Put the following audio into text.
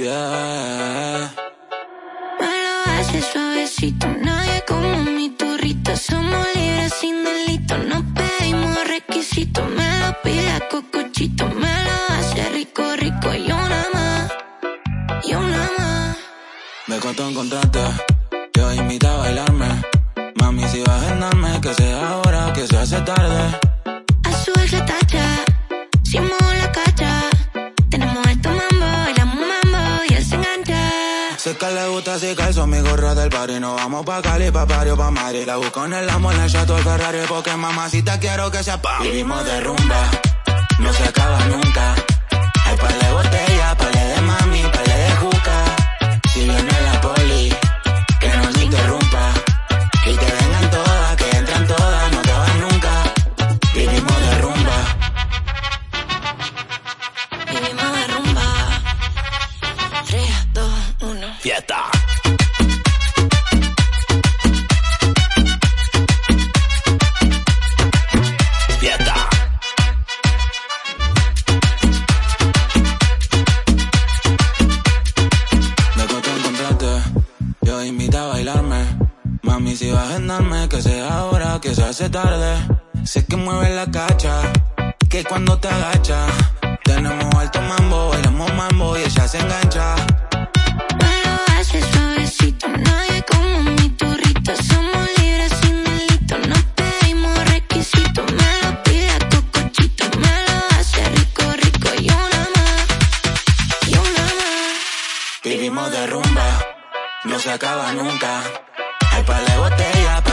Yeah. Me lo hace suavecito, nadie como mi turrito. Somos libres sin delito, no pedimos requisitos. Me lo pide a cocochito, me lo hace rico, rico. Y una más, y una más. Me costó encontrarte, yo invito a bailarme. Mami, si vas a agendarme, que sea ahora, que se hace tarde. A su vez la tacha, si muevo que le gusta así calzo mi gorra del party Nos vamos pa' Cali, pa' Pario, pa' Mari La busco en el amo, en el chato, el Ferrari Porque mamacita quiero que sea pa' Vivimos de rumba, 1. Fiesta Fiesta Me costó encontrarte, yo invito a bailarme. Mami, si vas a agendarme, que sea ahora, que se hace tarde. Sé que mueves la cacha, que cuando te agachas. Tenemos alto mambo, bailamos mambo y ella se engancha. Vivimos de rumba, no se acaba nunca. Hay par de botellas